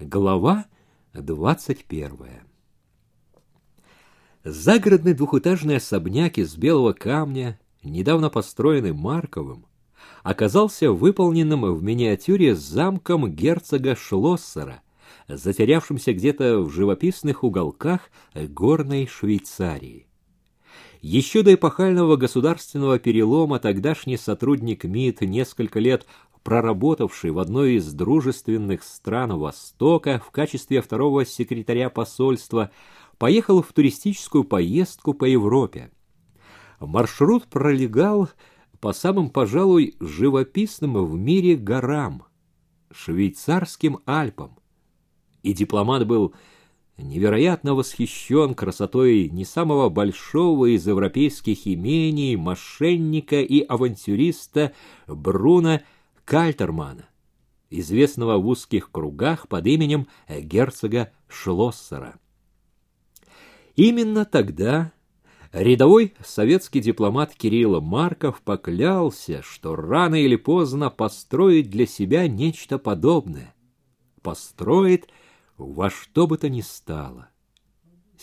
Глава двадцать первая. Загородный двухэтажный особняк из белого камня, недавно построенный Марковым, оказался выполненным в миниатюре замком герцога Шлоссера, затерявшимся где-то в живописных уголках горной Швейцарии. Еще до эпохального государственного перелома тогдашний сотрудник МИД, несколько лет проработавший в одной из дружественных стран Востока в качестве второго секретаря посольства, поехал в туристическую поездку по Европе. Маршрут пролегал по самым, пожалуй, живописным в мире горам, швейцарским Альпам. И дипломат был невероятно восхищен красотой не самого большого из европейских имений мошенника и авантюриста Бруна Кальтермана, известного в узких кругах под именем герцога Шлоссера. Именно тогда рядовой советский дипломат Кирилл Марков поклялся, что рано или поздно построит для себя нечто подобное. Построит – во что бы то ни стало.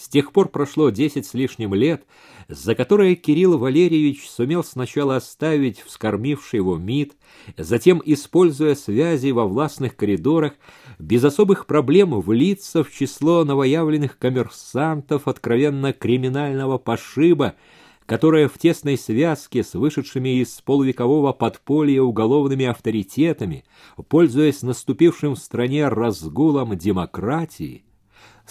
С тех пор прошло десять с лишним лет, за которое Кирилл Валерьевич сумел сначала оставить вскормивший его МИД, затем, используя связи во властных коридорах, без особых проблем влиться в число новоявленных коммерсантов откровенно криминального пошиба, которая в тесной связке с вышедшими из полувекового подполья уголовными авторитетами, пользуясь наступившим в стране разгулом демократии,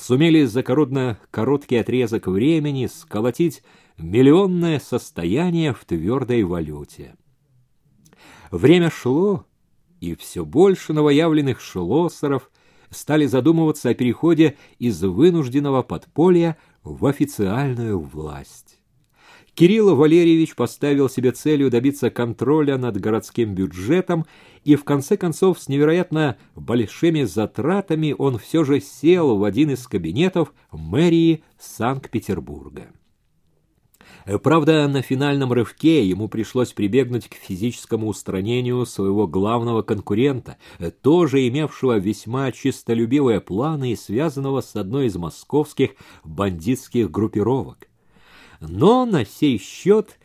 сумели за коротно короткий отрезок времени сколотить миллионное состояние в твердой валюте. Время шло, и все больше новоявленных шлоссеров стали задумываться о переходе из вынужденного подполья в официальную власть. Кирилл Валерьевич поставил себе целью добиться контроля над городским бюджетом, и в конце концов с невероятно большими затратами он все же сел в один из кабинетов мэрии Санкт-Петербурга. Правда, на финальном рывке ему пришлось прибегнуть к физическому устранению своего главного конкурента, тоже имевшего весьма чистолюбивые планы и связанного с одной из московских бандитских группировок. Но на сей счет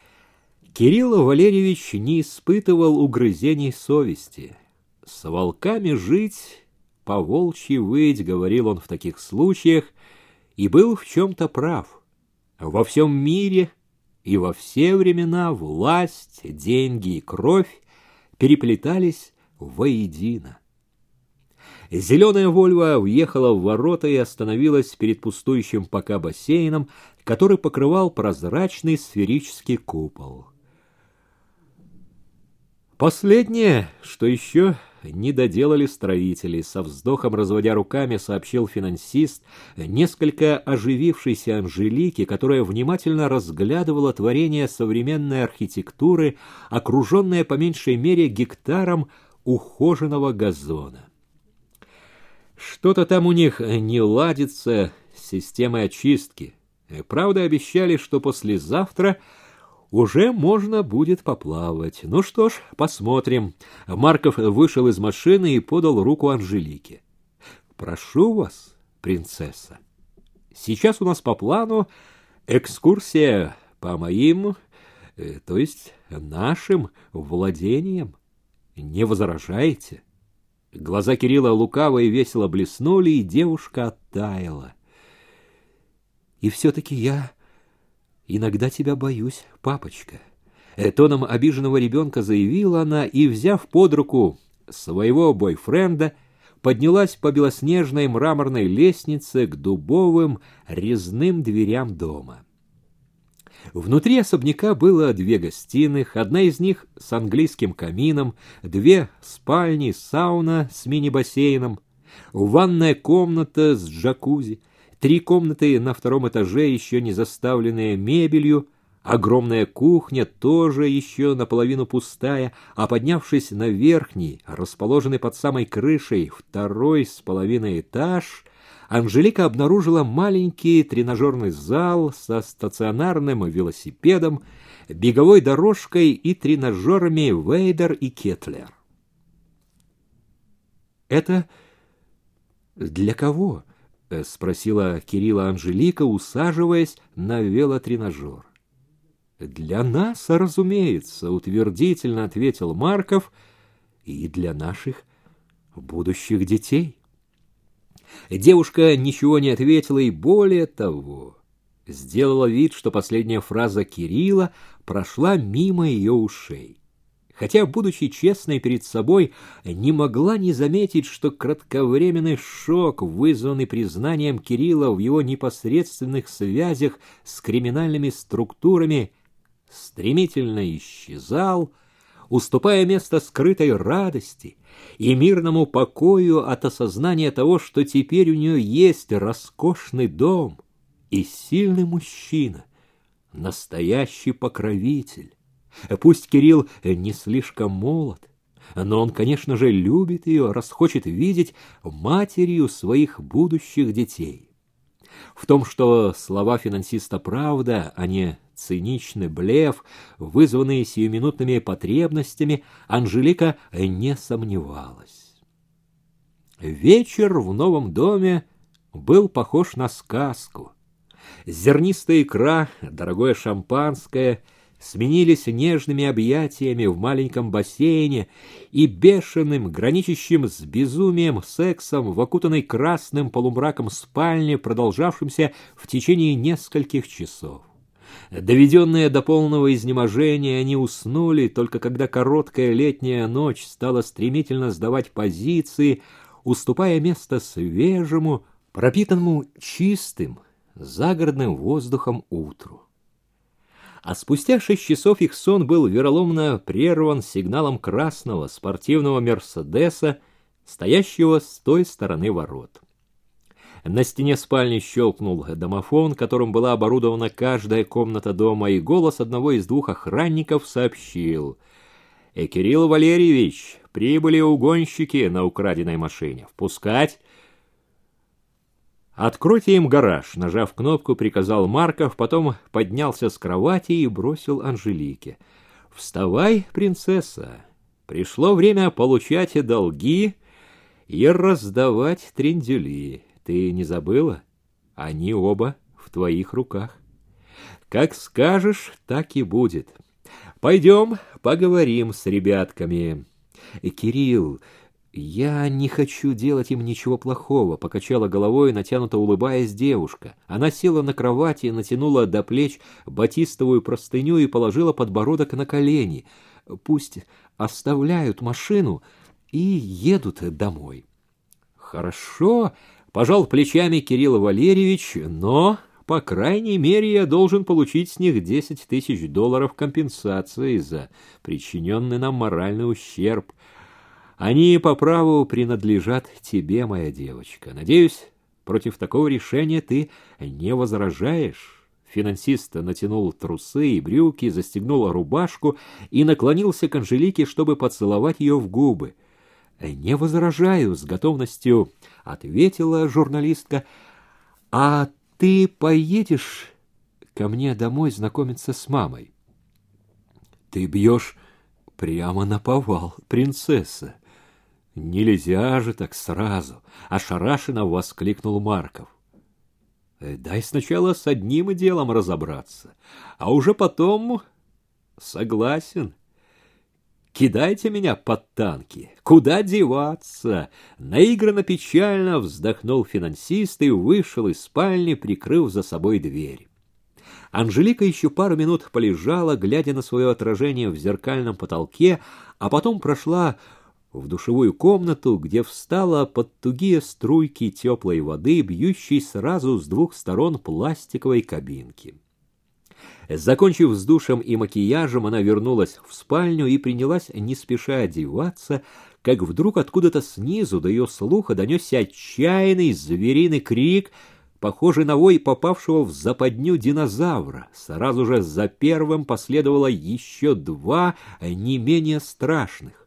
Кирилл Валерьевич не испытывал угрызений совести. «С волками жить, по волчьи выть», — говорил он в таких случаях, и был в чем-то прав. Во всем мире и во все времена власть, деньги и кровь переплетались воедино. Зеленая Вольва въехала в ворота и остановилась перед пустующим пока бассейном, который покрывал прозрачный сферический купол. Последнее, что еще не доделали строители, со вздохом разводя руками, сообщил финансист, несколько оживившейся Анжелики, которая внимательно разглядывала творение современной архитектуры, окруженное по меньшей мере гектаром ухоженного газона. Что-то там у них не ладится с системой очистки. Правда, обещали, что послезавтра уже можно будет поплавать. Ну что ж, посмотрим. Марков вышел из машины и подал руку Анжелике. Прошу вас, принцесса. Сейчас у нас по плану экскурсия по моим, э, то есть нашим владениям. Не возражаете? Глаза Кирилла лукаво и весело блеснули, и девушка оттаяла. И все-таки я иногда тебя боюсь, папочка. Э, тоном обиженного ребенка заявила она и, взяв под руку своего бойфренда, поднялась по белоснежной мраморной лестнице к дубовым резным дверям дома. Внутри особняка было две гостиных, одна из них с английским камином, две спальни, сауна с мини-бассейном, ванная комната с джакузи, три комнаты на втором этаже, еще не заставленные мебелью, огромная кухня, тоже еще наполовину пустая, а поднявшись на верхний, расположенный под самой крышей, второй с половиной этаж — Анжелика обнаружила маленький тренажерный зал со стационарным велосипедом, беговой дорожкой и тренажерами Вейдер и Кетлер. Это Для кого? — спросила Кирилла Анжелика, усаживаясь на велотренажер. «Для нас, разумеется», — утвердительно ответил Марков, — «и для наших будущих детей». Девушка ничего не ответила и более того сделала вид, что последняя фраза Кирилла прошла мимо ее ушей. Хотя, будучи честной перед собой, не могла не заметить, что кратковременный шок, вызванный признанием Кирилла в его непосредственных связях с криминальными структурами, стремительно исчезал, уступая место скрытой радости и мирному покою от осознания того, что теперь у нее есть роскошный дом и сильный мужчина, настоящий покровитель. Пусть Кирилл не слишком молод, но он, конечно же, любит ее, раз хочет видеть матерью своих будущих детей. В том, что слова финансиста правда, а не циничный блеф, вызванный сиюминутными потребностями, Анжелика не сомневалась. Вечер в новом доме был похож на сказку. Зернистая икра, дорогое шампанское — сменились нежными объятиями в маленьком бассейне и бешеным, граничащим с безумием сексом в окутанной красным полумраком спальне, продолжавшимся в течение нескольких часов. Доведенные до полного изнеможения, они уснули, только когда короткая летняя ночь стала стремительно сдавать позиции, уступая место свежему, пропитанному чистым, загородным воздухом утру а спустя шесть часов их сон был вероломно прерван сигналом красного спортивного «Мерседеса», стоящего с той стороны ворот. На стене спальни щелкнул домофон, которым была оборудована каждая комната дома, и голос одного из двух охранников сообщил. «Э, «Кирилл Валерьевич, прибыли угонщики на украденной машине. Впускать?» «Откройте им гараж», — нажав кнопку, приказал Марков, потом поднялся с кровати и бросил Анжелике. «Вставай, принцесса! Пришло время получать долги и раздавать трендюли. Ты не забыла? Они оба в твоих руках. Как скажешь, так и будет. Пойдем поговорим с ребятками. Кирилл, «Я не хочу делать им ничего плохого», — покачала головой, натянуто улыбаясь девушка. Она села на кровати, натянула до плеч батистовую простыню и положила подбородок на колени. «Пусть оставляют машину и едут домой». «Хорошо», — пожал плечами Кирилл Валерьевич, «но, по крайней мере, я должен получить с них десять тысяч долларов компенсации за причиненный нам моральный ущерб». Они по праву принадлежат тебе, моя девочка. Надеюсь, против такого решения ты не возражаешь. Финансист натянул трусы и брюки, застегнул рубашку и наклонился к Анжелике, чтобы поцеловать ее в губы. «Не возражаю», — с готовностью ответила журналистка. «А ты поедешь ко мне домой знакомиться с мамой?» «Ты бьешь прямо на повал, принцесса. Нельзя же так сразу, ошарашенно воскликнул Марков. «Э, дай сначала с одним делом разобраться, а уже потом согласен. Кидайте меня под танки. Куда деваться? Наигранно печально вздохнул финансист и вышел из спальни, прикрыв за собой дверь. Анжелика еще пару минут полежала, глядя на свое отражение в зеркальном потолке, а потом прошла в душевую комнату, где встала под тугие струйки теплой воды, бьющей сразу с двух сторон пластиковой кабинки. Закончив с душем и макияжем, она вернулась в спальню и принялась не спеша одеваться, как вдруг откуда-то снизу до ее слуха донесся отчаянный звериный крик, похожий на вой попавшего в западню динозавра. Сразу же за первым последовало еще два не менее страшных.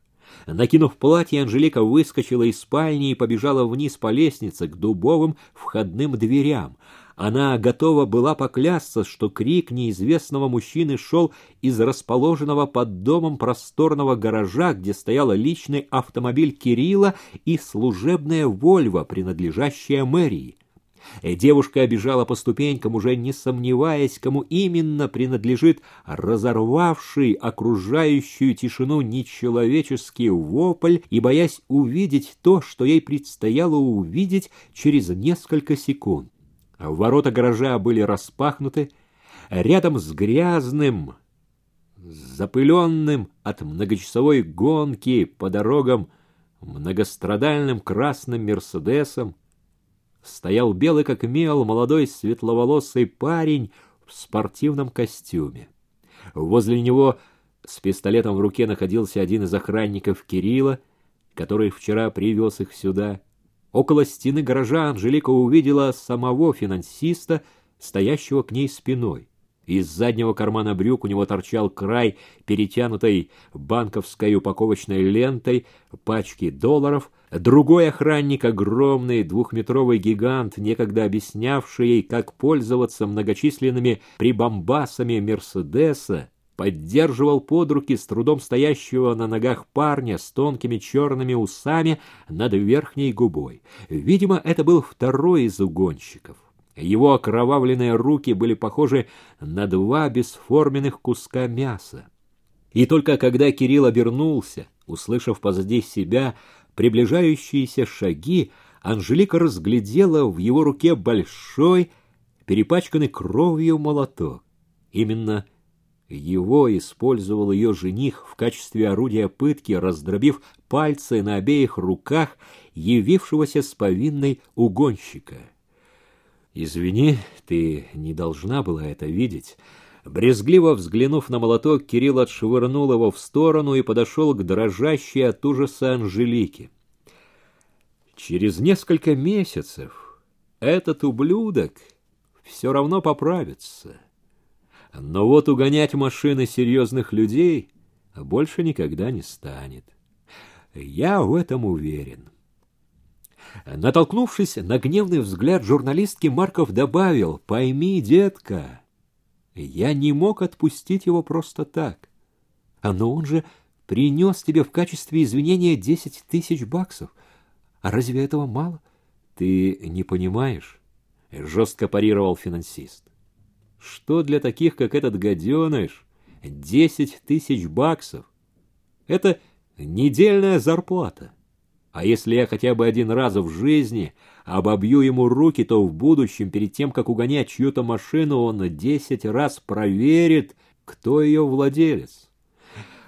Накинув платье, Анжелика выскочила из спальни и побежала вниз по лестнице к дубовым входным дверям. Она готова была поклясться, что крик неизвестного мужчины шел из расположенного под домом просторного гаража, где стоял личный автомобиль Кирилла и служебная «Вольво», принадлежащая мэрии. Э, девушка бежала по ступенькам, уже не сомневаясь, кому именно принадлежит разорвавший окружающую тишину нечеловеческий вопль и боясь увидеть то, что ей предстояло увидеть через несколько секунд. Ворота гаража были распахнуты, рядом с грязным, запыленным от многочасовой гонки по дорогам многострадальным красным «Мерседесом» стоял белый как мел молодой светловолосый парень в спортивном костюме. Возле него с пистолетом в руке находился один из охранников Кирилла, который вчера привез их сюда. Около стены гаража Анжелика увидела самого финансиста, стоящего к ней спиной. Из заднего кармана брюк у него торчал край перетянутой банковской упаковочной лентой пачки долларов. Другой охранник, огромный двухметровый гигант, некогда объяснявший ей, как пользоваться многочисленными прибамбасами Мерседеса, поддерживал под руки с трудом стоящего на ногах парня с тонкими черными усами над верхней губой. Видимо, это был второй из угонщиков. Его окровавленные руки были похожи на два бесформенных куска мяса. И только когда Кирилл обернулся, услышав позади себя приближающиеся шаги, Анжелика разглядела в его руке большой, перепачканный кровью молоток. Именно его использовал ее жених в качестве орудия пытки, раздробив пальцы на обеих руках явившегося с повинной угонщика. «Извини, ты не должна была это видеть». Брезгливо взглянув на молоток, Кирилл отшвырнул его в сторону и подошел к дрожащей от ужаса Анжелике. Через несколько месяцев этот ублюдок все равно поправится. Но вот угонять машины серьезных людей больше никогда не станет. Я в этом уверен. Натолкнувшись на гневный взгляд журналистки, Марков добавил, «Пойми, детка, я не мог отпустить его просто так. А но он же принес тебе в качестве извинения десять тысяч баксов. А разве этого мало? Ты не понимаешь?» Жестко парировал финансист. «Что для таких, как этот гаденыш, десять тысяч баксов? Это недельная зарплата. А если я хотя бы один раз в жизни обобью ему руки, то в будущем, перед тем, как угонять чью-то машину, он десять раз проверит, кто ее владелец.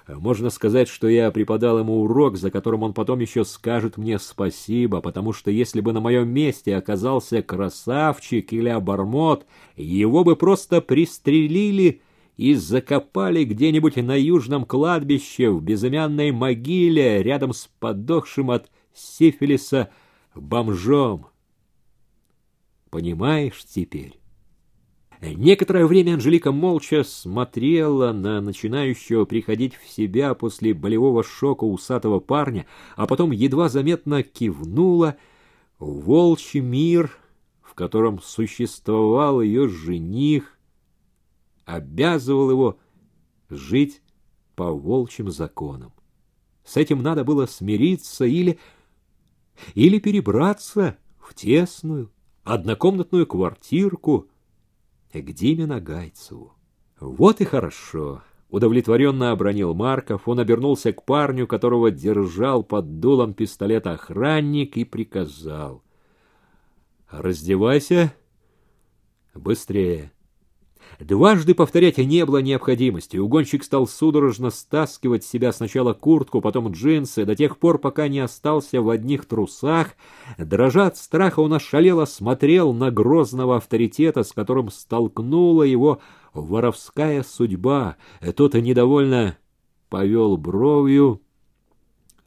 Можно сказать, что я преподал ему урок, за которым он потом еще скажет мне спасибо, потому что если бы на моем месте оказался красавчик или обормот, его бы просто пристрелили и закопали где-нибудь на южном кладбище в безымянной могиле рядом с подохшим от сифилиса бомжом. Понимаешь теперь? Некоторое время Анжелика молча смотрела на начинающего приходить в себя после болевого шока усатого парня, а потом едва заметно кивнула. Волчий мир, в котором существовал ее жених, обязывал его жить по волчьим законам. С этим надо было смириться или... или перебраться в тесную, однокомнатную квартирку к Диме Нагайцеву. Вот и хорошо. Удовлетворенно обронил Марков, он обернулся к парню, которого держал под дулом пистолета охранник, и приказал. «Раздевайся быстрее». Дважды повторять не было необходимости. Угонщик стал судорожно стаскивать с себя сначала куртку, потом джинсы, до тех пор, пока не остался в одних трусах. Дрожа от страха, он ошалело смотрел на грозного авторитета, с которым столкнула его воровская судьба. Тот недовольно повел бровью.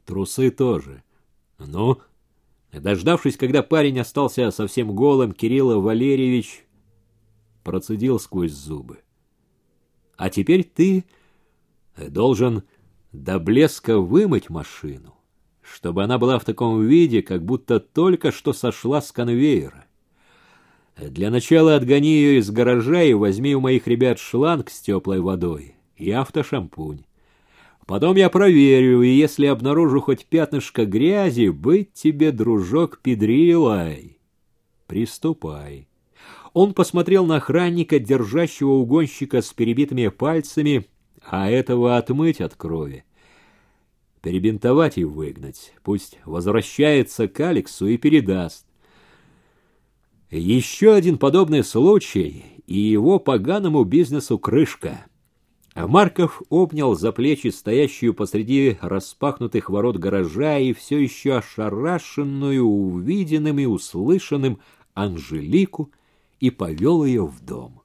Трусы тоже. Ну? Дождавшись, когда парень остался совсем голым, Кирилл Валерьевич процедил сквозь зубы. А теперь ты должен до блеска вымыть машину, чтобы она была в таком виде, как будто только что сошла с конвейера. Для начала отгони ее из гаража и возьми у моих ребят шланг с теплой водой и автошампунь. Потом я проверю, и если обнаружу хоть пятнышко грязи, быть тебе, дружок, педрилой. Приступай. Он посмотрел на охранника, держащего угонщика с перебитыми пальцами, а этого отмыть от крови. Перебинтовать и выгнать. Пусть возвращается к Алексу и передаст. Еще один подобный случай, и его поганому бизнесу крышка. Марков обнял за плечи стоящую посреди распахнутых ворот гаража и все еще ошарашенную увиденным и услышанным Анжелику и повел ее в дом.